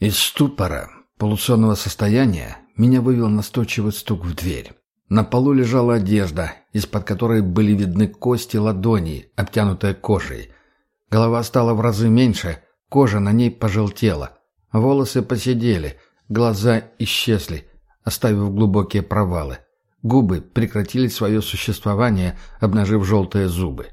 Из ступора, полусонного состояния, меня вывел настойчивый стук в дверь. На полу лежала одежда, из-под которой были видны кости ладоней, обтянутые кожей. Голова стала в разы меньше, кожа на ней пожелтела. Волосы посидели, глаза исчезли, оставив глубокие провалы. Губы прекратили свое существование, обнажив желтые зубы.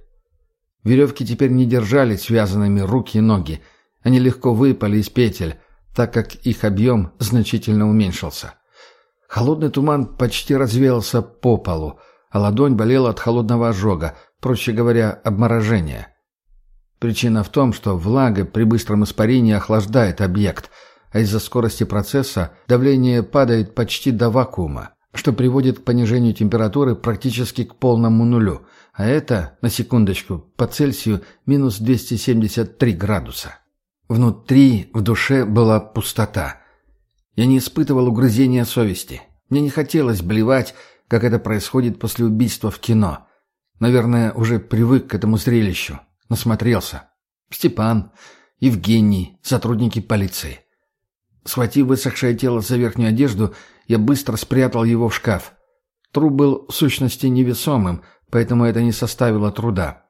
Веревки теперь не держали связанными руки и ноги. Они легко выпали из петель, так как их объем значительно уменьшился. Холодный туман почти развеялся по полу, а ладонь болела от холодного ожога, проще говоря, обморожения. Причина в том, что влага при быстром испарении охлаждает объект, а из-за скорости процесса давление падает почти до вакуума, что приводит к понижению температуры практически к полному нулю, а это, на секундочку, по Цельсию минус 273 градуса. Внутри, в душе была пустота – я не испытывал угрызения совести. Мне не хотелось блевать, как это происходит после убийства в кино. Наверное, уже привык к этому зрелищу. Насмотрелся. Степан, Евгений, сотрудники полиции. Схватив высохшее тело за верхнюю одежду, я быстро спрятал его в шкаф. Труп был в сущности невесомым, поэтому это не составило труда.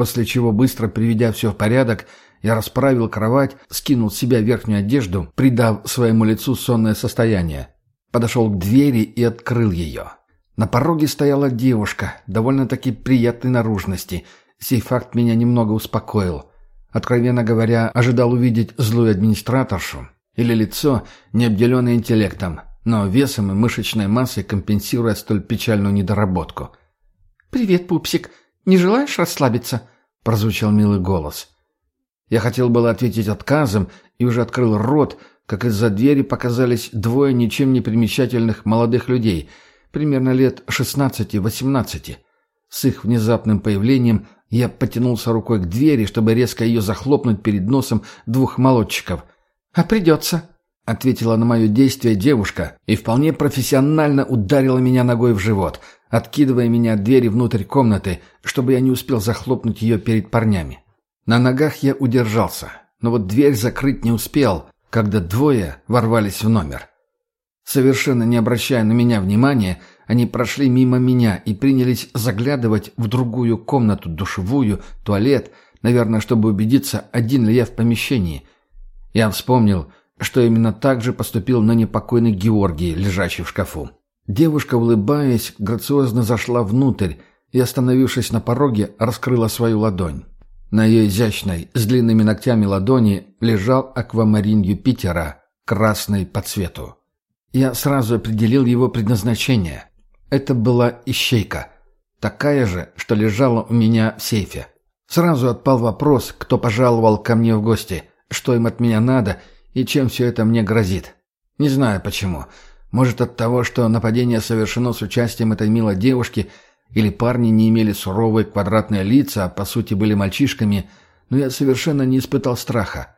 После чего, быстро приведя все в порядок, я расправил кровать, скинул с себя верхнюю одежду, придав своему лицу сонное состояние. Подошел к двери и открыл ее. На пороге стояла девушка, довольно-таки приятной наружности. Сей факт меня немного успокоил. Откровенно говоря, ожидал увидеть злую администраторшу или лицо, не обделенное интеллектом, но весом и мышечной массой компенсируя столь печальную недоработку. «Привет, пупсик. Не желаешь расслабиться?» — прозвучал милый голос. Я хотел было ответить отказом и уже открыл рот, как из-за двери показались двое ничем не примечательных молодых людей, примерно лет 16-18. С их внезапным появлением я потянулся рукой к двери, чтобы резко ее захлопнуть перед носом двух молодчиков. «А придется», — ответила на мое действие девушка и вполне профессионально ударила меня ногой в живот, откидывая меня от двери внутрь комнаты, чтобы я не успел захлопнуть ее перед парнями. На ногах я удержался, но вот дверь закрыть не успел, когда двое ворвались в номер. Совершенно не обращая на меня внимания, они прошли мимо меня и принялись заглядывать в другую комнату, душевую, туалет, наверное, чтобы убедиться, один ли я в помещении. Я вспомнил, что именно так же поступил на непокойный Георгий, лежащий в шкафу. Девушка, улыбаясь, грациозно зашла внутрь и, остановившись на пороге, раскрыла свою ладонь. На ее изящной, с длинными ногтями ладони лежал аквамарин Юпитера, красный по цвету. Я сразу определил его предназначение. Это была ищейка. Такая же, что лежала у меня в сейфе. Сразу отпал вопрос, кто пожаловал ко мне в гости, что им от меня надо и чем все это мне грозит. Не знаю почему. Может от того, что нападение совершено с участием этой милой девушки – или парни не имели суровые квадратные лица, а по сути были мальчишками, но я совершенно не испытал страха.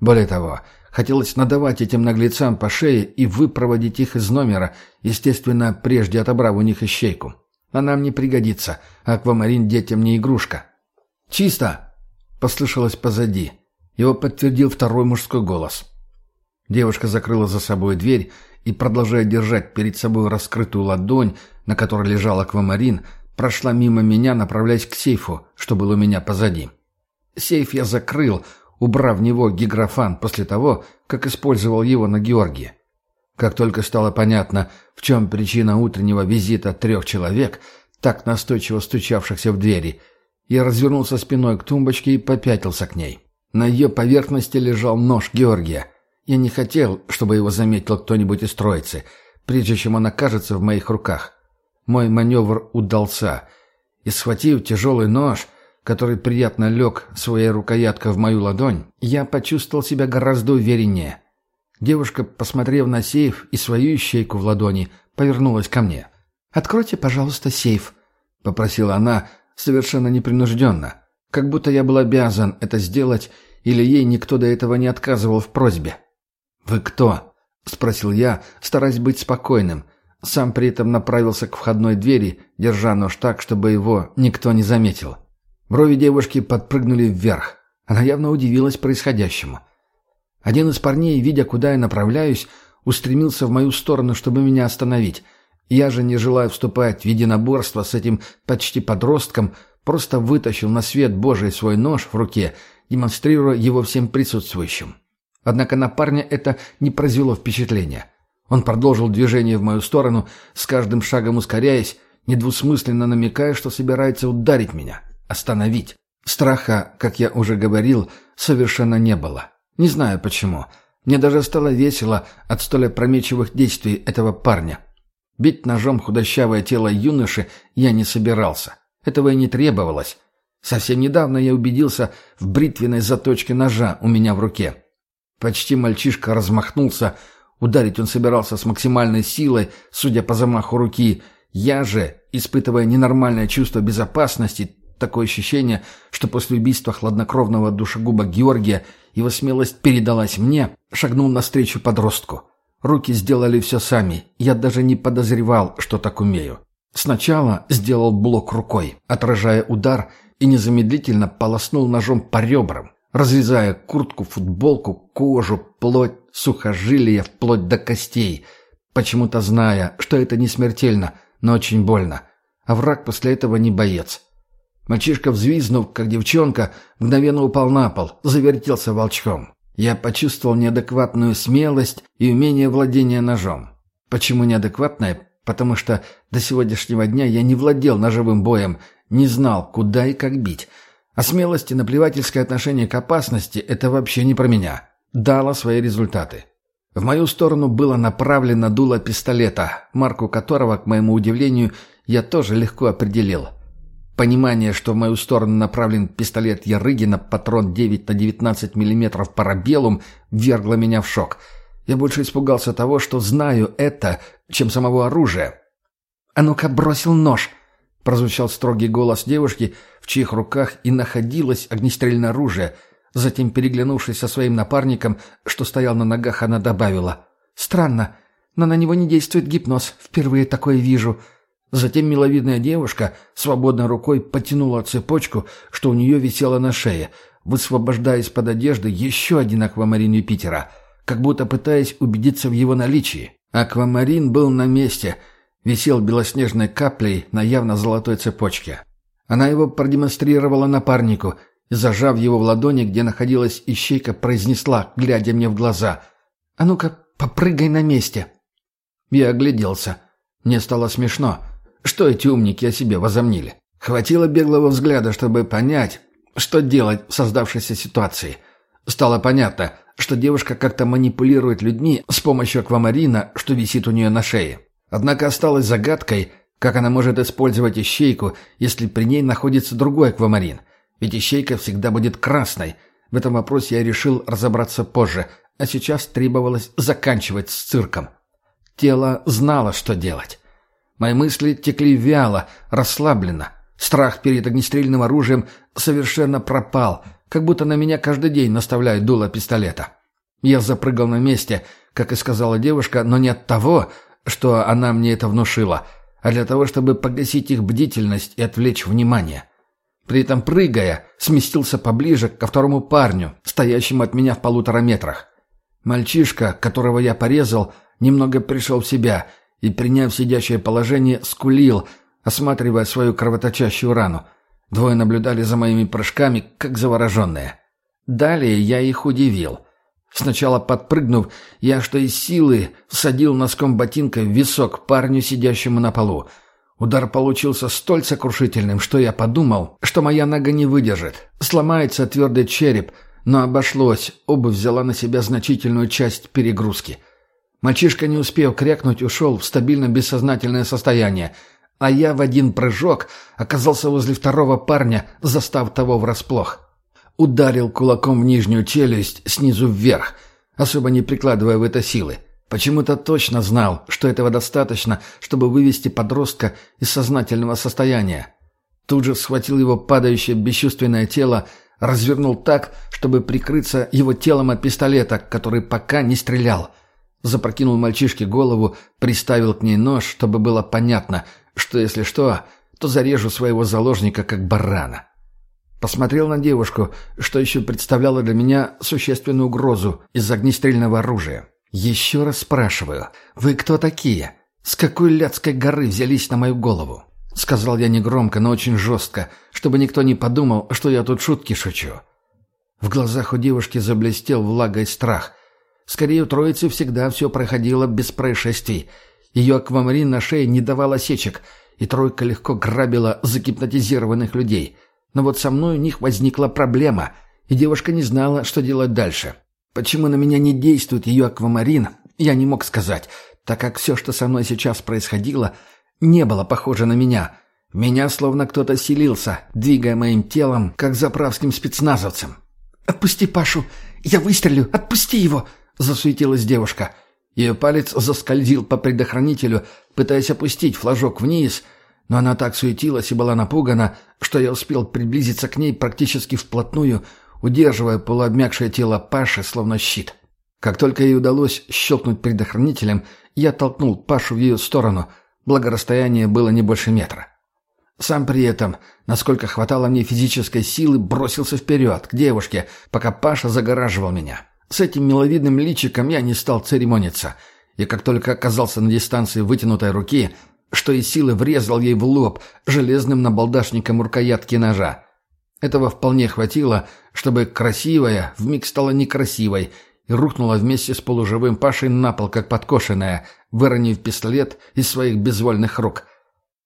Более того, хотелось надавать этим наглецам по шее и выпроводить их из номера, естественно, прежде отобрав у них ищейку. Она не пригодится, а аквамарин детям не игрушка. «Чисто!» — послышалось позади. Его подтвердил второй мужской голос. Девушка закрыла за собой дверь и, продолжая держать перед собой раскрытую ладонь, на которой лежал аквамарин, прошла мимо меня, направляясь к сейфу, что был у меня позади. Сейф я закрыл, убрав в него гиграфан после того, как использовал его на Георгии. Как только стало понятно, в чем причина утреннего визита трех человек, так настойчиво стучавшихся в двери, я развернулся спиной к тумбочке и попятился к ней. На ее поверхности лежал нож Георгия. Я не хотел, чтобы его заметил кто-нибудь из троицы, прежде чем он окажется в моих руках. Мой маневр удался, и, схватив тяжелый нож, который приятно лег своей рукояткой в мою ладонь, я почувствовал себя гораздо увереннее. Девушка, посмотрев на сейф и свою ищейку в ладони, повернулась ко мне. «Откройте, пожалуйста, сейф», — попросила она совершенно непринужденно, как будто я был обязан это сделать, или ей никто до этого не отказывал в просьбе. «Вы кто?» — спросил я, стараясь быть спокойным, сам при этом направился к входной двери, держа нож так, чтобы его никто не заметил. Брови девушки подпрыгнули вверх. Она явно удивилась происходящему. Один из парней, видя, куда я направляюсь, устремился в мою сторону, чтобы меня остановить. Я же, не желая вступать в единоборство с этим почти подростком, просто вытащил на свет Божий свой нож в руке, демонстрируя его всем присутствующим. Однако на парня это не произвело впечатления. Он продолжил движение в мою сторону, с каждым шагом ускоряясь, недвусмысленно намекая, что собирается ударить меня, остановить. Страха, как я уже говорил, совершенно не было. Не знаю почему. Мне даже стало весело от столь опрометчивых действий этого парня. Бить ножом худощавое тело юноши я не собирался. Этого и не требовалось. Совсем недавно я убедился в бритвенной заточке ножа у меня в руке. Почти мальчишка размахнулся. Ударить он собирался с максимальной силой, судя по замаху руки. Я же, испытывая ненормальное чувство безопасности, такое ощущение, что после убийства хладнокровного душегуба Георгия его смелость передалась мне, шагнул навстречу подростку. Руки сделали все сами, я даже не подозревал, что так умею. Сначала сделал блок рукой, отражая удар, и незамедлительно полоснул ножом по ребрам, разрезая куртку, футболку, кожу, плоть, сухожилия, вплоть до костей, почему-то зная, что это не смертельно, но очень больно. А враг после этого не боец. Мальчишка, взвизнув, как девчонка, мгновенно упал на пол, завертелся волчком. Я почувствовал неадекватную смелость и умение владения ножом. Почему неадекватное? Потому что до сегодняшнего дня я не владел ножевым боем, не знал, куда и как бить. А смелость и наплевательское отношение к опасности – это вообще не про меня. Дало свои результаты. В мою сторону было направлено дуло пистолета, марку которого, к моему удивлению, я тоже легко определил – Понимание, что в мою сторону направлен пистолет Ярыгина, патрон 9 на 19 мм парабеллум, вергло меня в шок. Я больше испугался того, что знаю это, чем самого оружия. «А ну-ка, бросил нож!» — прозвучал строгий голос девушки, в чьих руках и находилось огнестрельное оружие. Затем, переглянувшись со своим напарником, что стоял на ногах, она добавила. «Странно, но на него не действует гипноз. Впервые такое вижу». Затем миловидная девушка свободной рукой потянула цепочку, что у нее висело на шее, высвобождая из-под одежды еще один аквамарин Юпитера, как будто пытаясь убедиться в его наличии. Аквамарин был на месте, висел белоснежной каплей на явно золотой цепочке. Она его продемонстрировала напарнику и, зажав его в ладони, где находилась ищейка, произнесла, глядя мне в глаза, «А ну-ка, попрыгай на месте!» Я огляделся. Мне стало смешно — что эти умники о себе возомнили? Хватило беглого взгляда, чтобы понять, что делать в создавшейся ситуации. Стало понятно, что девушка как-то манипулирует людьми с помощью аквамарина, что висит у нее на шее. Однако осталось загадкой, как она может использовать ищейку, если при ней находится другой аквамарин. Ведь ищейка всегда будет красной. В этом вопросе я решил разобраться позже, а сейчас требовалось заканчивать с цирком. Тело знало, что делать. Мои мысли текли вяло, расслабленно. Страх перед огнестрельным оружием совершенно пропал, как будто на меня каждый день наставляют дуло пистолета. Я запрыгал на месте, как и сказала девушка, но не от того, что она мне это внушила, а для того, чтобы погасить их бдительность и отвлечь внимание. При этом, прыгая, сместился поближе ко второму парню, стоящему от меня в полутора метрах. Мальчишка, которого я порезал, немного пришел в себя — и, приняв сидящее положение, скулил, осматривая свою кровоточащую рану. Двое наблюдали за моими прыжками, как завороженные. Далее я их удивил. Сначала подпрыгнув, я что из силы всадил носком ботинка в висок парню, сидящему на полу. Удар получился столь сокрушительным, что я подумал, что моя нога не выдержит. Сломается твердый череп, но обошлось, обувь взяла на себя значительную часть перегрузки — Мальчишка, не успев крякнуть, ушел в стабильно бессознательное состояние, а я в один прыжок оказался возле второго парня, застав того врасплох. Ударил кулаком в нижнюю челюсть снизу вверх, особо не прикладывая в это силы. Почему-то точно знал, что этого достаточно, чтобы вывести подростка из сознательного состояния. Тут же схватил его падающее бесчувственное тело, развернул так, чтобы прикрыться его телом от пистолета, который пока не стрелял — Запрокинул мальчишке голову, приставил к ней нож, чтобы было понятно, что если что, то зарежу своего заложника как барана. Посмотрел на девушку, что еще представляло для меня существенную угрозу из огнестрельного оружия. «Еще раз спрашиваю, вы кто такие? С какой ляцкой горы взялись на мою голову?» Сказал я негромко, но очень жестко, чтобы никто не подумал, что я тут шутки шучу. В глазах у девушки заблестел влагой страх. Скорее, у троицы всегда все проходило без происшествий. Ее аквамарин на шее не давал осечек, и тройка легко грабила загипнотизированных людей. Но вот со мной у них возникла проблема, и девушка не знала, что делать дальше. Почему на меня не действует ее аквамарин, я не мог сказать, так как все, что со мной сейчас происходило, не было похоже на меня. Меня словно кто-то селился, двигая моим телом, как заправским спецназовцем. «Отпусти Пашу! Я выстрелю! Отпусти его!» — засуетилась девушка. Ее палец заскользил по предохранителю, пытаясь опустить флажок вниз, но она так суетилась и была напугана, что я успел приблизиться к ней практически вплотную, удерживая полуобмякшее тело Паши, словно щит. Как только ей удалось щелкнуть предохранителем, я толкнул Пашу в ее сторону, благо расстояние было не больше метра. Сам при этом, насколько хватало мне физической силы, бросился вперед, к девушке, пока Паша загораживал меня. С этим миловидным личиком я не стал церемониться, и как только оказался на дистанции вытянутой руки, что из силы врезал ей в лоб железным набалдашником рукоятки ножа. Этого вполне хватило, чтобы красивая вмиг стала некрасивой и рухнула вместе с полуживым Пашей на пол, как подкошенная, выронив пистолет из своих безвольных рук —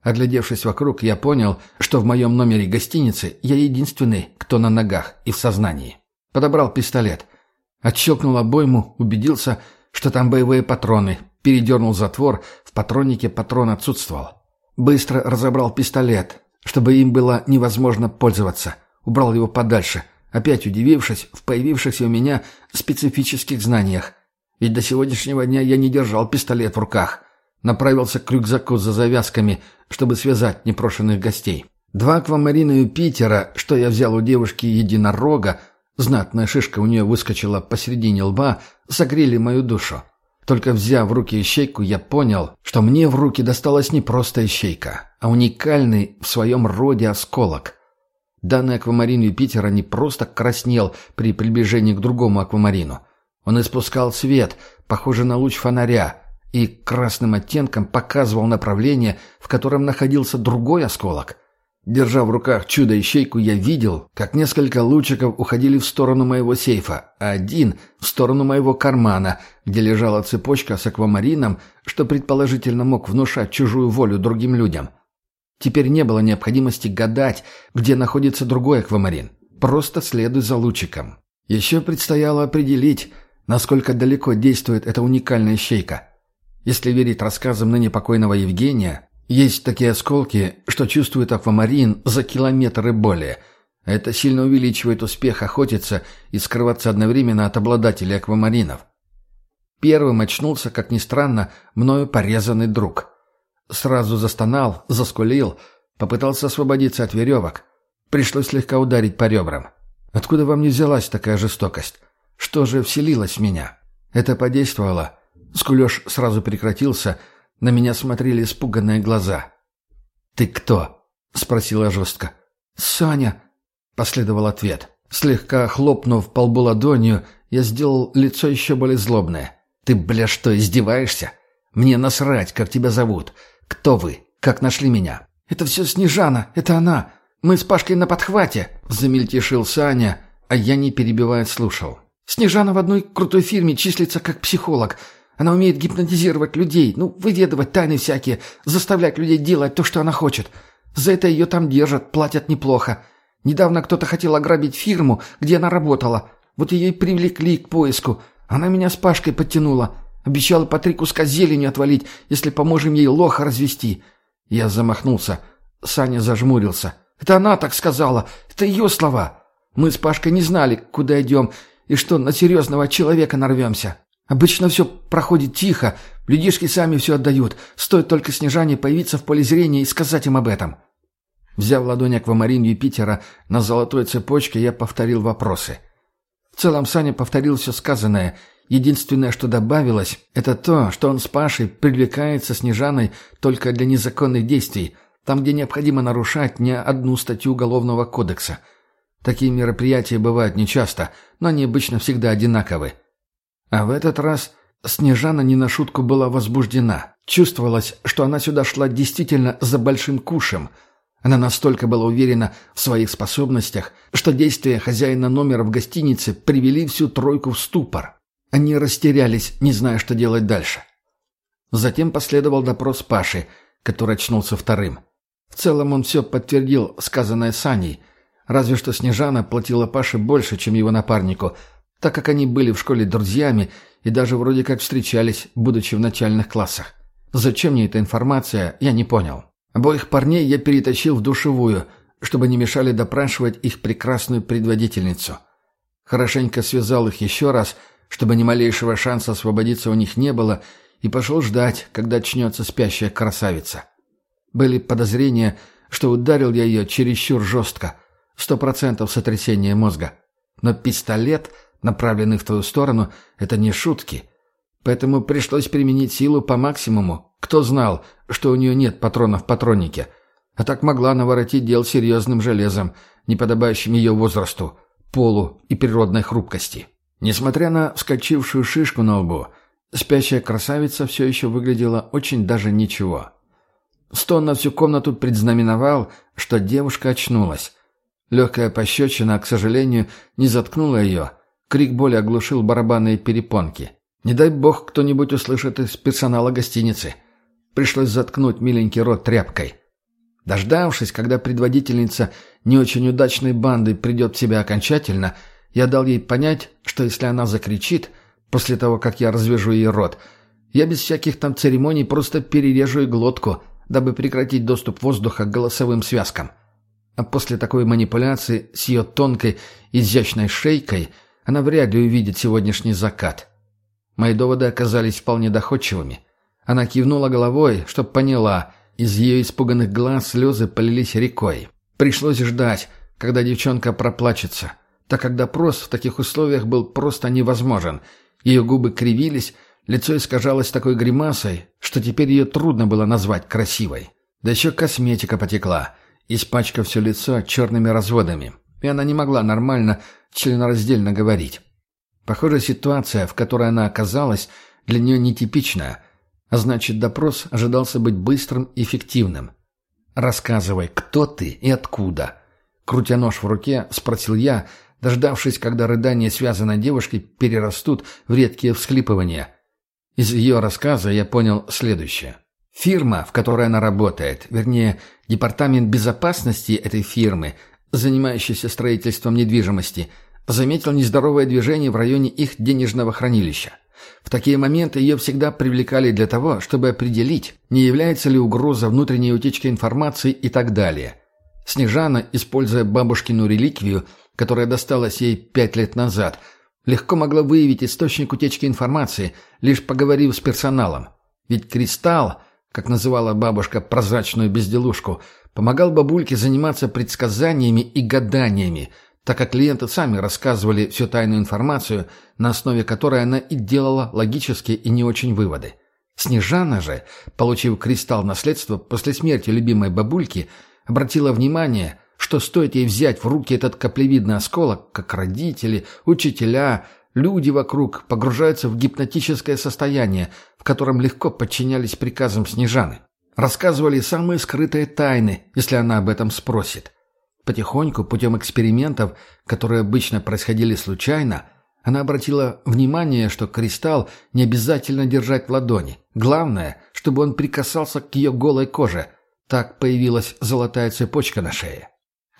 Оглядевшись вокруг, я понял, что в моем номере гостиницы я единственный, кто на ногах и в сознании. Подобрал пистолет. Отщелкнул обойму, убедился, что там боевые патроны, передернул затвор, в патроннике патрон отсутствовал. Быстро разобрал пистолет, чтобы им было невозможно пользоваться. Убрал его подальше, опять удивившись в появившихся у меня специфических знаниях. Ведь до сегодняшнего дня я не держал пистолет в руках. Направился к рюкзаку за завязками, чтобы связать непрошенных гостей. Два аквамарина Юпитера, что я взял у девушки единорога, знатная шишка у нее выскочила посередине лба, согрели мою душу. Только взяв в руки ищейку, я понял, что мне в руки досталась не просто ищейка, а уникальный в своем роде осколок. Данный аквамарин Юпитера не просто краснел при приближении к другому аквамарину. Он испускал свет, похожий на луч фонаря, и красным оттенком показывал направление, в котором находился другой осколок. Держа в руках чудо-ищейку, я видел, как несколько лучиков уходили в сторону моего сейфа, а один — в сторону моего кармана, где лежала цепочка с аквамарином, что предположительно мог внушать чужую волю другим людям. Теперь не было необходимости гадать, где находится другой аквамарин. Просто следуй за лучиком. Еще предстояло определить, насколько далеко действует эта уникальная ищейка. Если верить рассказам ныне покойного Евгения, есть такие осколки, что чувствует аквамарин за километр и более. Это сильно увеличивает успех охотиться и скрываться одновременно от обладателей аквамаринов. Первым очнулся, как ни странно, мною порезанный друг. Сразу застонал, заскулил, попытался освободиться от веревок. Пришлось слегка ударить по ребрам. Откуда вам не взялась такая жестокость? Что же вселилось в меня? Это подействовало. Скулеж сразу прекратился, на меня смотрели испуганные глаза. «Ты кто?» — спросила жестко. «Саня!» — последовал ответ. Слегка хлопнув по лбу ладонью, я сделал лицо еще более злобное. «Ты, бля, что, издеваешься? Мне насрать, как тебя зовут. Кто вы? Как нашли меня?» «Это все Снежана, это она. Мы с Пашкой на подхвате», — замельтешил Саня, а я, не перебивая, слушал. «Снежана в одной крутой фирме числится как психолог. Она умеет гипнотизировать людей, ну, выведывать тайны всякие, заставлять людей делать то, что она хочет. За это ее там держат, платят неплохо. Недавно кто-то хотел ограбить фирму, где она работала. Вот ее и привлекли к поиску. Она меня с Пашкой подтянула. Обещала по три куска зелени отвалить, если поможем ей лоха развести. Я замахнулся. Саня зажмурился. Это она так сказала. Это ее слова. Мы с Пашкой не знали, куда идем, и что на серьезного человека нарвемся. Обычно все проходит тихо, людишки сами все отдают. Стоит только Снежане появиться в поле зрения и сказать им об этом. Взяв ладонь аквамарин Юпитера на золотой цепочке, я повторил вопросы. В целом Саня повторил все сказанное. Единственное, что добавилось, это то, что он с Пашей привлекается Снежаной только для незаконных действий, там, где необходимо нарушать не одну статью Уголовного кодекса. Такие мероприятия бывают нечасто, но они обычно всегда одинаковы. А в этот раз Снежана не на шутку была возбуждена. Чувствовалось, что она сюда шла действительно за большим кушем. Она настолько была уверена в своих способностях, что действия хозяина номера в гостинице привели всю тройку в ступор. Они растерялись, не зная, что делать дальше. Затем последовал допрос Паши, который очнулся вторым. В целом он все подтвердил сказанное Саней, разве что Снежана платила Паше больше, чем его напарнику, так как они были в школе друзьями и даже вроде как встречались, будучи в начальных классах. Зачем мне эта информация, я не понял. Обоих парней я перетащил в душевую, чтобы не мешали допрашивать их прекрасную предводительницу. Хорошенько связал их еще раз, чтобы ни малейшего шанса освободиться у них не было, и пошел ждать, когда очнется спящая красавица. Были подозрения, что ударил я ее чересчур жестко, сто процентов сотрясения мозга. Но пистолет, направленный в твою сторону, это не шутки. Поэтому пришлось применить силу по максимуму. Кто знал, что у нее нет патронов в патроннике? А так могла наворотить дел серьезным железом, не подобающим ее возрасту, полу и природной хрупкости. Несмотря на вскочившую шишку на лбу, спящая красавица все еще выглядела очень даже ничего. Стон на всю комнату предзнаменовал, что девушка очнулась. Легкая пощечина, к сожалению, не заткнула ее. Крик боли оглушил барабанные перепонки. Не дай бог кто-нибудь услышит из персонала гостиницы. Пришлось заткнуть миленький рот тряпкой. Дождавшись, когда предводительница не очень удачной банды придет в себя окончательно, я дал ей понять, что если она закричит, после того, как я развяжу ей рот, я без всяких там церемоний просто перережу ей глотку, дабы прекратить доступ воздуха к голосовым связкам. А после такой манипуляции с ее тонкой, изящной шейкой она вряд ли увидит сегодняшний закат. Мои доводы оказались вполне доходчивыми. Она кивнула головой, чтоб поняла. Из ее испуганных глаз слезы полились рекой. Пришлось ждать, когда девчонка проплачется, так как допрос в таких условиях был просто невозможен. Ее губы кривились, лицо искажалось такой гримасой, что теперь ее трудно было назвать красивой. Да еще косметика потекла, испачкав все лицо черными разводами, и она не могла нормально, членораздельно говорить. Похоже, ситуация, в которой она оказалась, для нее нетипичная, а значит, допрос ожидался быть быстрым и эффективным. «Рассказывай, кто ты и откуда?» Крутя нож в руке, спросил я, дождавшись, когда рыдания связанной девушки перерастут в редкие всхлипывания. Из ее рассказа я понял следующее. Фирма, в которой она работает, вернее, департамент безопасности этой фирмы, занимающийся строительством недвижимости – заметил нездоровое движение в районе их денежного хранилища. В такие моменты ее всегда привлекали для того, чтобы определить, не является ли угроза внутренней утечки информации и так далее. Снежана, используя бабушкину реликвию, которая досталась ей пять лет назад, легко могла выявить источник утечки информации, лишь поговорив с персоналом. Ведь кристалл, как называла бабушка прозрачную безделушку, помогал бабульке заниматься предсказаниями и гаданиями – так как клиенты сами рассказывали всю тайную информацию, на основе которой она и делала логические и не очень выводы. Снежана же, получив кристалл наследства после смерти любимой бабульки, обратила внимание, что стоит ей взять в руки этот каплевидный осколок, как родители, учителя, люди вокруг погружаются в гипнотическое состояние, в котором легко подчинялись приказам Снежаны. Рассказывали самые скрытые тайны, если она об этом спросит. Потихоньку, путем экспериментов, которые обычно происходили случайно, она обратила внимание, что кристалл не обязательно держать в ладони. Главное, чтобы он прикасался к ее голой коже. Так появилась золотая цепочка на шее.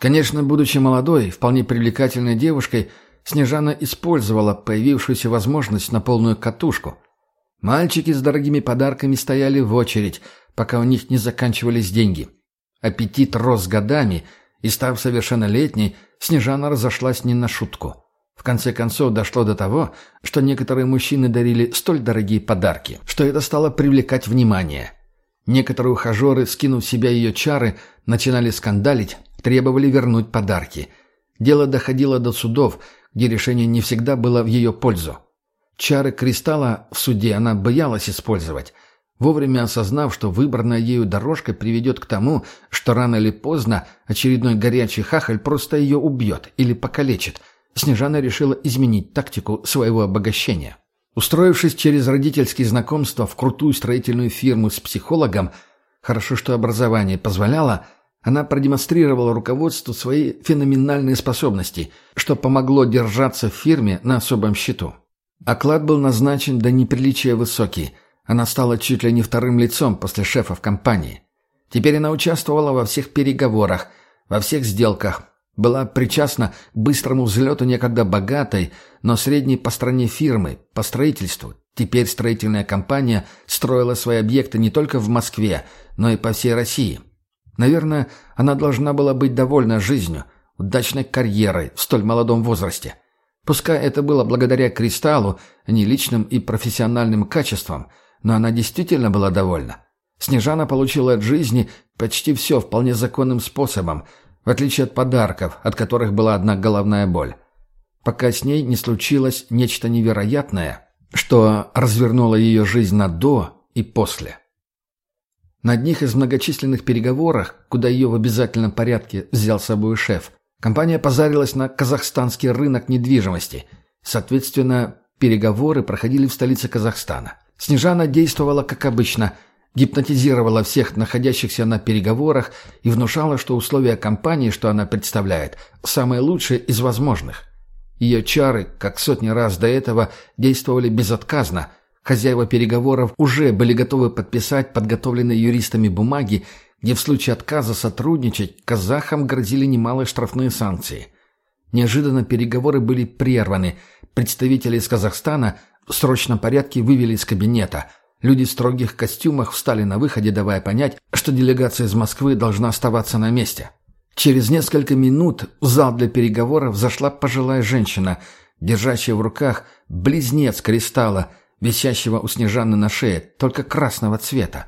Конечно, будучи молодой, вполне привлекательной девушкой, Снежана использовала появившуюся возможность на полную катушку. Мальчики с дорогими подарками стояли в очередь, пока у них не заканчивались деньги. Аппетит рос годами – и, став совершеннолетней, Снежана разошлась не на шутку. В конце концов дошло до того, что некоторые мужчины дарили столь дорогие подарки, что это стало привлекать внимание. Некоторые ухажеры, скинув в себя ее чары, начинали скандалить, требовали вернуть подарки. Дело доходило до судов, где решение не всегда было в ее пользу. Чары кристалла в суде она боялась использовать. Вовремя осознав, что выбранная ею дорожка приведет к тому, что рано или поздно очередной горячий хахаль просто ее убьет или покалечит, Снежана решила изменить тактику своего обогащения. Устроившись через родительские знакомства в крутую строительную фирму с психологом, хорошо, что образование позволяло, она продемонстрировала руководству свои феноменальные способности, что помогло держаться в фирме на особом счету. Оклад был назначен до неприличия высокий. Она стала чуть ли не вторым лицом после шефа в компании. Теперь она участвовала во всех переговорах, во всех сделках, была причастна к быстрому взлету некогда богатой, но средней по стране фирмы, по строительству. Теперь строительная компания строила свои объекты не только в Москве, но и по всей России. Наверное, она должна была быть довольна жизнью, удачной карьерой в столь молодом возрасте. Пускай это было благодаря Кристаллу, а не личным и профессиональным качествам, но она действительно была довольна. Снежана получила от жизни почти все вполне законным способом, в отличие от подарков, от которых была одна головная боль. Пока с ней не случилось нечто невероятное, что развернуло ее жизнь на «до» и «после». На одних из многочисленных переговорах, куда ее в обязательном порядке взял с собой шеф, компания позарилась на казахстанский рынок недвижимости. Соответственно, переговоры проходили в столице Казахстана. Снежана действовала как обычно – гипнотизировала всех находящихся на переговорах и внушала, что условия компании, что она представляет, самые лучшие из возможных. Ее чары, как сотни раз до этого, действовали безотказно. Хозяева переговоров уже были готовы подписать подготовленные юристами бумаги, где в случае отказа сотрудничать казахам грозили немалые штрафные санкции. Неожиданно переговоры были прерваны. Представители из Казахстана в срочном порядке вывели из кабинета – Люди в строгих костюмах встали на выходе, давая понять, что делегация из Москвы должна оставаться на месте. Через несколько минут в зал для переговоров зашла пожилая женщина, держащая в руках близнец кристалла, висящего у Снежаны на шее, только красного цвета.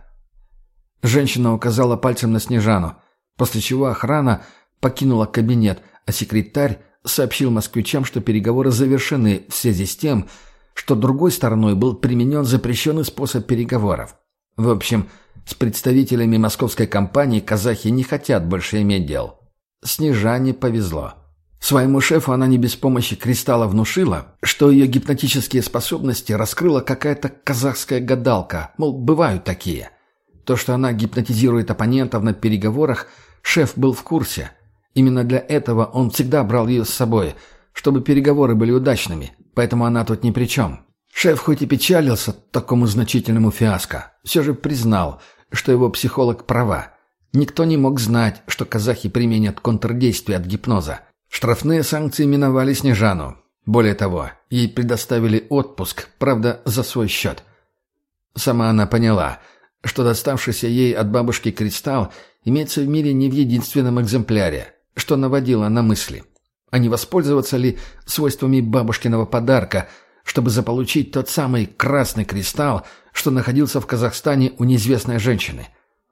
Женщина указала пальцем на Снежану, после чего охрана покинула кабинет, а секретарь сообщил москвичам, что переговоры завершены в связи с тем, что другой стороной был применен запрещенный способ переговоров. В общем, с представителями московской компании казахи не хотят больше иметь дел. Снежане повезло. Своему шефу она не без помощи кристалла внушила, что ее гипнотические способности раскрыла какая-то казахская гадалка, мол, бывают такие. То, что она гипнотизирует оппонентов на переговорах, шеф был в курсе. Именно для этого он всегда брал ее с собой, чтобы переговоры были удачными, поэтому она тут ни при чем. Шеф хоть и печалился такому значительному фиаско, все же признал, что его психолог права. Никто не мог знать, что казахи применят контрдействие от гипноза. Штрафные санкции миновали Снежану. Более того, ей предоставили отпуск, правда, за свой счет. Сама она поняла, что доставшийся ей от бабушки кристалл имеется в мире не в единственном экземпляре, что наводило на мысли. А не воспользоваться ли свойствами бабушкиного подарка, чтобы заполучить тот самый красный кристалл, что находился в Казахстане у неизвестной женщины?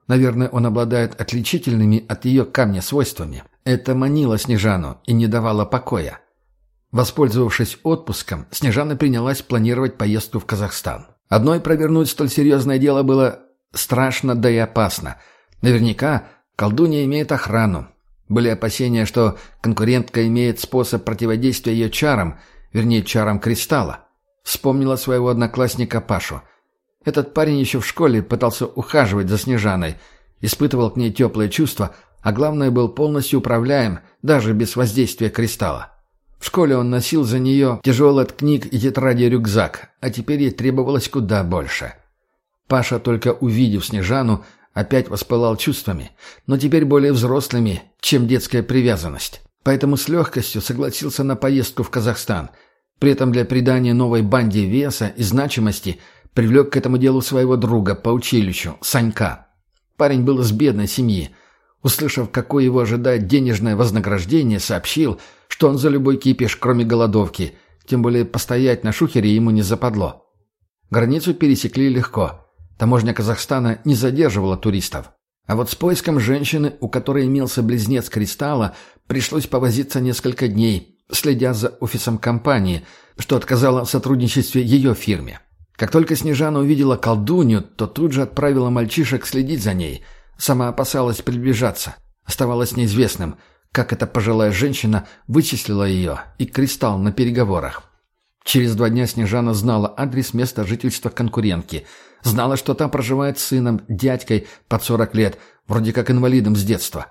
Наверное, он обладает отличительными от ее камня свойствами. Это манило Снежану и не давало покоя. Воспользовавшись отпуском, Снежана принялась планировать поездку в Казахстан. Одной провернуть столь серьезное дело было страшно, да и опасно. Наверняка колдунья имеет охрану, были опасения, что конкурентка имеет способ противодействия ее чарам, вернее, чарам кристалла. Вспомнила своего одноклассника Пашу. Этот парень еще в школе пытался ухаживать за Снежаной, испытывал к ней теплые чувства, а главное, был полностью управляем, даже без воздействия кристалла. В школе он носил за нее тяжелый от книг и тетради рюкзак, а теперь ей требовалось куда больше. Паша, только увидев Снежану, опять воспылал чувствами, но теперь более взрослыми, чем детская привязанность. Поэтому с легкостью согласился на поездку в Казахстан. При этом для придания новой банде веса и значимости привлек к этому делу своего друга по училищу, Санька. Парень был из бедной семьи. Услышав, какое его ожидает денежное вознаграждение, сообщил, что он за любой кипиш, кроме голодовки, тем более постоять на шухере ему не западло. Границу пересекли легко – Таможня Казахстана не задерживала туристов. А вот с поиском женщины, у которой имелся близнец кристалла, пришлось повозиться несколько дней, следя за офисом компании, что отказало в сотрудничестве ее фирме. Как только Снежана увидела колдунью, то тут же отправила мальчишек следить за ней. Сама опасалась приближаться. Оставалось неизвестным, как эта пожилая женщина вычислила ее и кристалл на переговорах. Через два дня Снежана знала адрес места жительства конкурентки. Знала, что там проживает с сыном, дядькой под 40 лет, вроде как инвалидом с детства.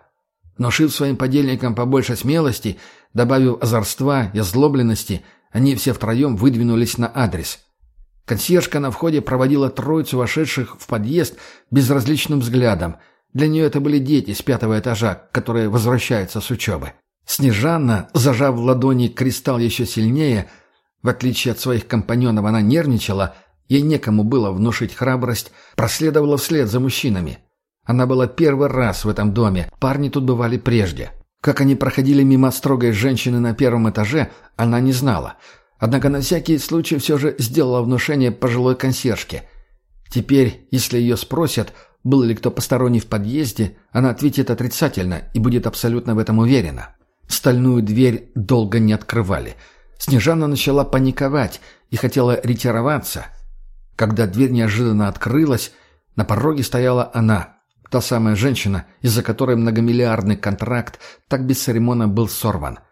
Но шив своим подельникам побольше смелости, добавив озорства и озлобленности, они все втроем выдвинулись на адрес – Консьержка на входе проводила троицу вошедших в подъезд безразличным взглядом. Для нее это были дети с пятого этажа, которые возвращаются с учебы. Снежанна, зажав в ладони кристалл еще сильнее, в отличие от своих компаньонов, она нервничала, ей некому было внушить храбрость, проследовала вслед за мужчинами. Она была первый раз в этом доме, парни тут бывали прежде. Как они проходили мимо строгой женщины на первом этаже, она не знала – Однако на всякий случай все же сделала внушение пожилой консьержке. Теперь, если ее спросят, был ли кто посторонний в подъезде, она ответит отрицательно и будет абсолютно в этом уверена. Стальную дверь долго не открывали. Снежана начала паниковать и хотела ретироваться. Когда дверь неожиданно открылась, на пороге стояла она, та самая женщина, из-за которой многомиллиардный контракт так бесцеремонно был сорван –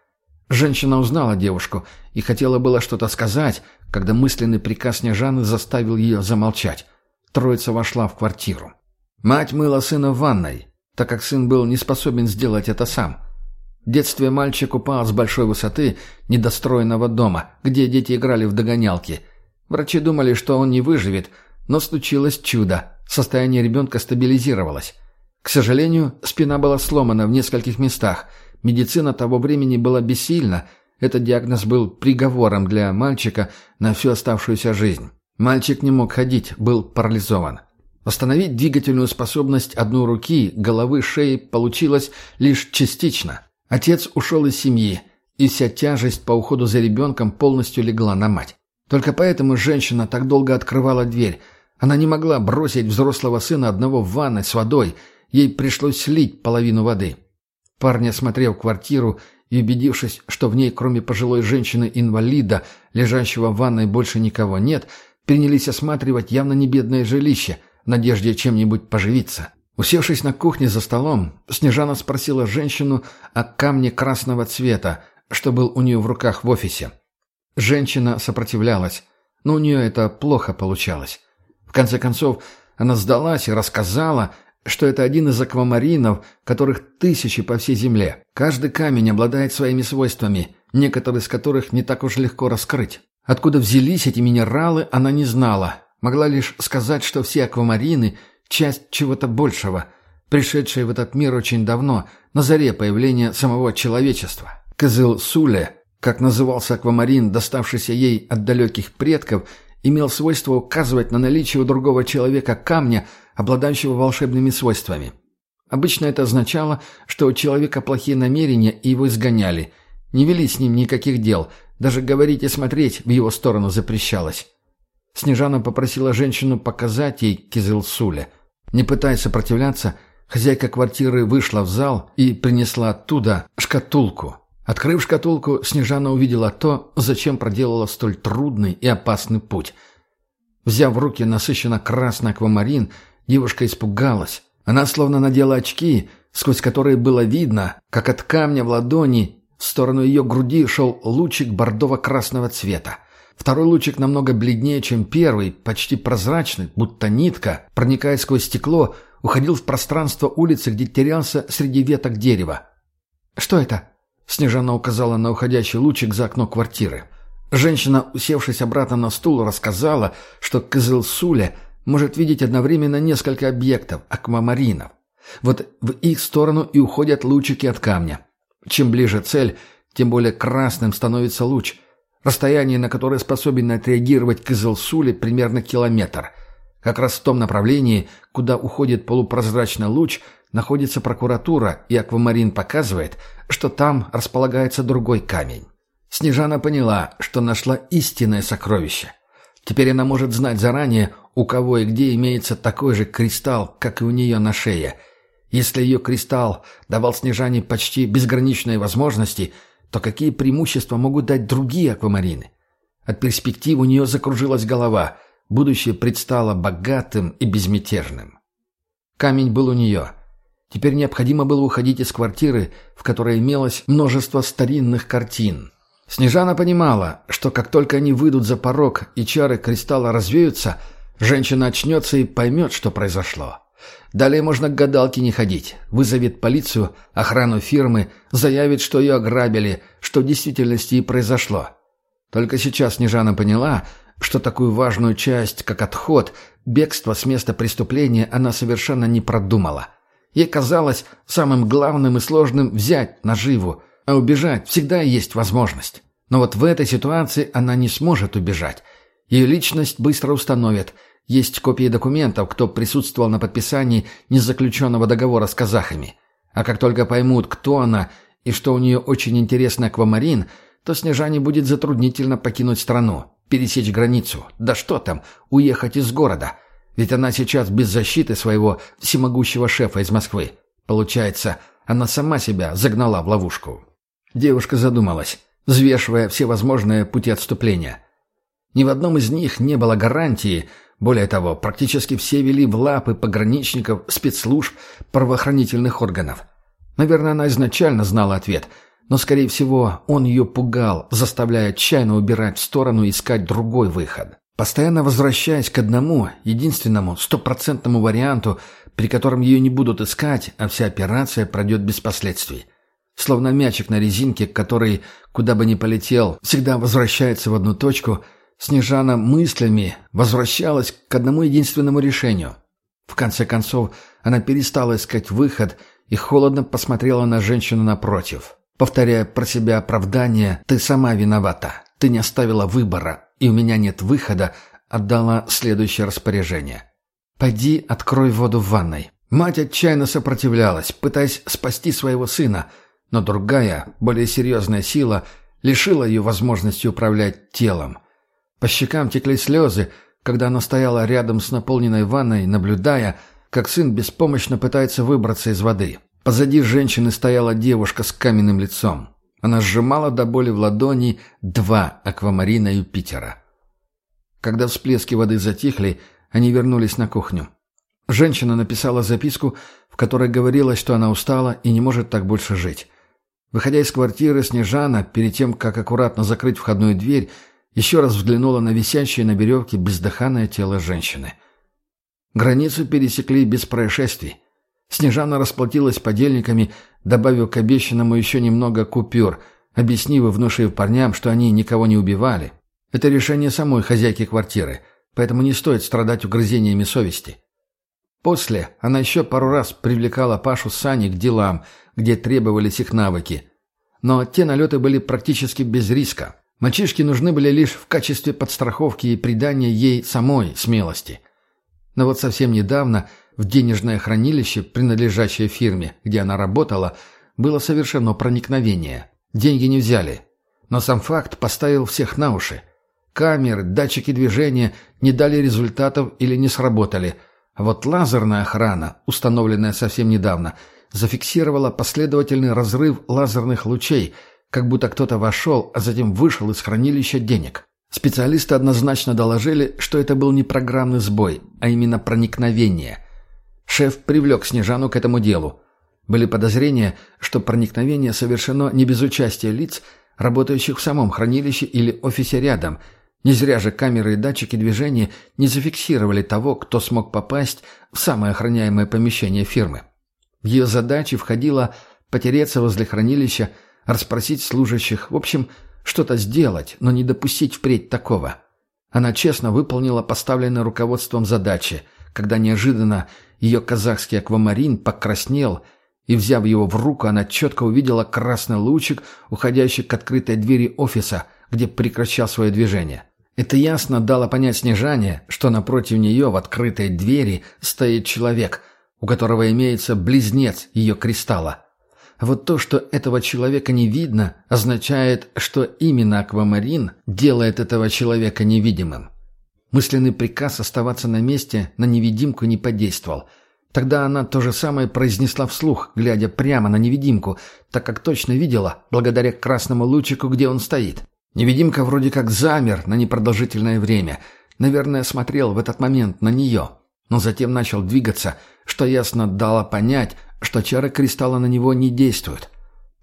Женщина узнала девушку и хотела было что-то сказать, когда мысленный приказ Снежаны заставил ее замолчать. Троица вошла в квартиру. Мать мыла сына в ванной, так как сын был не способен сделать это сам. В детстве мальчик упал с большой высоты недостроенного дома, где дети играли в догонялки. Врачи думали, что он не выживет, но случилось чудо. Состояние ребенка стабилизировалось. К сожалению, спина была сломана в нескольких местах – Медицина того времени была бессильна. Этот диагноз был приговором для мальчика на всю оставшуюся жизнь. Мальчик не мог ходить, был парализован. Восстановить двигательную способность одной руки, головы, шеи получилось лишь частично. Отец ушел из семьи, и вся тяжесть по уходу за ребенком полностью легла на мать. Только поэтому женщина так долго открывала дверь. Она не могла бросить взрослого сына одного в ванной с водой. Ей пришлось слить половину воды. Парень осмотрел квартиру и, убедившись, что в ней, кроме пожилой женщины-инвалида, лежащего в ванной, больше никого нет, принялись осматривать явно не бедное жилище, в надежде чем-нибудь поживиться. Усевшись на кухне за столом, Снежана спросила женщину о камне красного цвета, что был у нее в руках в офисе. Женщина сопротивлялась, но у нее это плохо получалось. В конце концов, она сдалась и рассказала, что это один из аквамаринов, которых тысячи по всей Земле. Каждый камень обладает своими свойствами, некоторые из которых не так уж легко раскрыть. Откуда взялись эти минералы, она не знала. Могла лишь сказать, что все аквамарины – часть чего-то большего, пришедшие в этот мир очень давно, на заре появления самого человечества. Кызыл-Суле, как назывался аквамарин, доставшийся ей от далеких предков, имел свойство указывать на наличие у другого человека камня – обладающего волшебными свойствами. Обычно это означало, что у человека плохие намерения и его изгоняли. Не вели с ним никаких дел, даже говорить и смотреть в его сторону запрещалось. Снежана попросила женщину показать ей Кизылсуля. Не пытаясь сопротивляться, хозяйка квартиры вышла в зал и принесла оттуда шкатулку. Открыв шкатулку, Снежана увидела то, зачем проделала столь трудный и опасный путь. Взяв в руки насыщенно красный аквамарин, Девушка испугалась. Она словно надела очки, сквозь которые было видно, как от камня в ладони в сторону ее груди шел лучик бордово-красного цвета. Второй лучик намного бледнее, чем первый, почти прозрачный, будто нитка, проникая сквозь стекло, уходил в пространство улицы, где терялся среди веток дерева. «Что это?» — Снежана указала на уходящий лучик за окно квартиры. Женщина, усевшись обратно на стул, рассказала, что Кызылсуля — может видеть одновременно несколько объектов, аквамаринов. Вот в их сторону и уходят лучики от камня. Чем ближе цель, тем более красным становится луч. Расстояние, на которое способен отреагировать Кызылсули, примерно километр. Как раз в том направлении, куда уходит полупрозрачный луч, находится прокуратура, и аквамарин показывает, что там располагается другой камень. Снежана поняла, что нашла истинное сокровище. Теперь она может знать заранее, у кого и где имеется такой же кристалл, как и у нее на шее. Если ее кристалл давал Снежане почти безграничные возможности, то какие преимущества могут дать другие аквамарины? От перспектив у нее закружилась голова. будущее предстало богатым и безмятежным. Камень был у нее. Теперь необходимо было уходить из квартиры, в которой имелось множество старинных картин. Снежана понимала, что как только они выйдут за порог и чары кристалла развеются, женщина очнется и поймет, что произошло. Далее можно к гадалке не ходить. Вызовет полицию, охрану фирмы, заявит, что ее ограбили, что в действительности и произошло. Только сейчас Снежана поняла, что такую важную часть, как отход, бегство с места преступления, она совершенно не продумала. Ей казалось самым главным и сложным взять наживу, а убежать всегда есть возможность. Но вот в этой ситуации она не сможет убежать. Ее личность быстро установят – есть копии документов, кто присутствовал на подписании незаключенного договора с казахами. А как только поймут, кто она и что у нее очень интересный аквамарин, то Снежане будет затруднительно покинуть страну, пересечь границу. Да что там, уехать из города. Ведь она сейчас без защиты своего всемогущего шефа из Москвы. Получается, она сама себя загнала в ловушку. Девушка задумалась, взвешивая все возможные пути отступления. Ни в одном из них не было гарантии – более того, практически все вели в лапы пограничников, спецслужб, правоохранительных органов. Наверное, она изначально знала ответ, но, скорее всего, он ее пугал, заставляя отчаянно убирать в сторону и искать другой выход. Постоянно возвращаясь к одному, единственному, стопроцентному варианту, при котором ее не будут искать, а вся операция пройдет без последствий. Словно мячик на резинке, который, куда бы ни полетел, всегда возвращается в одну точку – Снежана мыслями возвращалась к одному единственному решению. В конце концов, она перестала искать выход и холодно посмотрела на женщину напротив, повторяя про себя оправдание «ты сама виновата, ты не оставила выбора, и у меня нет выхода», отдала следующее распоряжение. «Пойди, открой воду в ванной». Мать отчаянно сопротивлялась, пытаясь спасти своего сына, но другая, более серьезная сила лишила ее возможности управлять телом – по щекам текли слезы, когда она стояла рядом с наполненной ванной, наблюдая, как сын беспомощно пытается выбраться из воды. Позади женщины стояла девушка с каменным лицом. Она сжимала до боли в ладони два аквамарина Юпитера. Когда всплески воды затихли, они вернулись на кухню. Женщина написала записку, в которой говорилось, что она устала и не может так больше жить. Выходя из квартиры, Снежана, перед тем, как аккуратно закрыть входную дверь, еще раз взглянула на висящее на веревке бездыханное тело женщины. Границу пересекли без происшествий. Снежана расплатилась подельниками, добавив к обещанному еще немного купюр, объяснив и внушив парням, что они никого не убивали. Это решение самой хозяйки квартиры, поэтому не стоит страдать угрызениями совести. После она еще пару раз привлекала Пашу с Саней к делам, где требовались их навыки. Но те налеты были практически без риска. Мальчишки нужны были лишь в качестве подстраховки и придания ей самой смелости. Но вот совсем недавно в денежное хранилище, принадлежащее фирме, где она работала, было совершено проникновение. Деньги не взяли. Но сам факт поставил всех на уши. Камеры, датчики движения не дали результатов или не сработали. А вот лазерная охрана, установленная совсем недавно, зафиксировала последовательный разрыв лазерных лучей – как будто кто-то вошел, а затем вышел из хранилища денег. Специалисты однозначно доложили, что это был не программный сбой, а именно проникновение. Шеф привлек Снежану к этому делу. Были подозрения, что проникновение совершено не без участия лиц, работающих в самом хранилище или офисе рядом. Не зря же камеры и датчики движения не зафиксировали того, кто смог попасть в самое охраняемое помещение фирмы. В ее задачи входило потереться возле хранилища, расспросить служащих, в общем, что-то сделать, но не допустить впредь такого. Она честно выполнила поставленные руководством задачи, когда неожиданно ее казахский аквамарин покраснел, и, взяв его в руку, она четко увидела красный лучик, уходящий к открытой двери офиса, где прекращал свое движение. Это ясно дало понять Снежане, что напротив нее в открытой двери стоит человек, у которого имеется близнец ее кристалла. Вот то, что этого человека не видно, означает, что именно аквамарин делает этого человека невидимым. Мысленный приказ оставаться на месте на невидимку не подействовал. Тогда она то же самое произнесла вслух, глядя прямо на невидимку, так как точно видела, благодаря красному лучику, где он стоит. Невидимка вроде как замер на непродолжительное время, Наверное, смотрел в этот момент на нее, но затем начал двигаться, что ясно дало понять, что чары кристалла на него не действуют.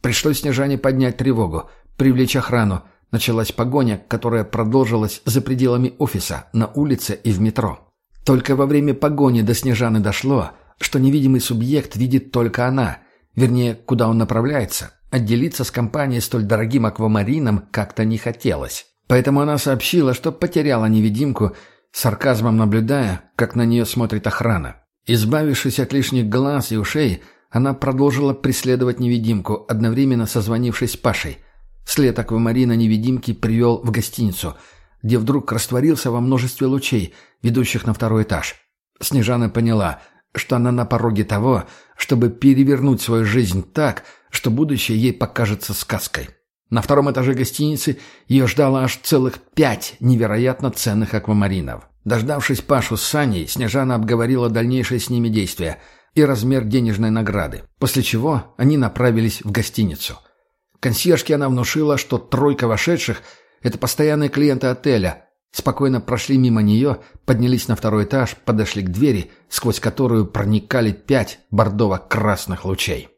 Пришлось Снежане поднять тревогу, привлечь охрану. Началась погоня, которая продолжилась за пределами офиса, на улице и в метро. Только во время погони до Снежаны дошло, что невидимый субъект видит только она, вернее, куда он направляется. Отделиться с компанией столь дорогим аквамарином как-то не хотелось. Поэтому она сообщила, что потеряла невидимку, сарказмом наблюдая, как на нее смотрит охрана. Избавившись от лишних глаз и ушей, она продолжила преследовать невидимку, одновременно созвонившись с Пашей. След аквамарина невидимки привел в гостиницу, где вдруг растворился во множестве лучей, ведущих на второй этаж. Снежана поняла, что она на пороге того, чтобы перевернуть свою жизнь так, что будущее ей покажется сказкой. На втором этаже гостиницы ее ждало аж целых пять невероятно ценных аквамаринов. Дождавшись Пашу с Саней, Снежана обговорила дальнейшие с ними действия и размер денежной награды, после чего они направились в гостиницу. Консьержке она внушила, что тройка вошедших – это постоянные клиенты отеля, спокойно прошли мимо нее, поднялись на второй этаж, подошли к двери, сквозь которую проникали пять бордово-красных лучей.